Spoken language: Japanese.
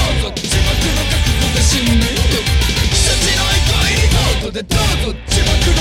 どうぞの覚悟で死んでいくの憩いにどうぞでどうぞ自爆の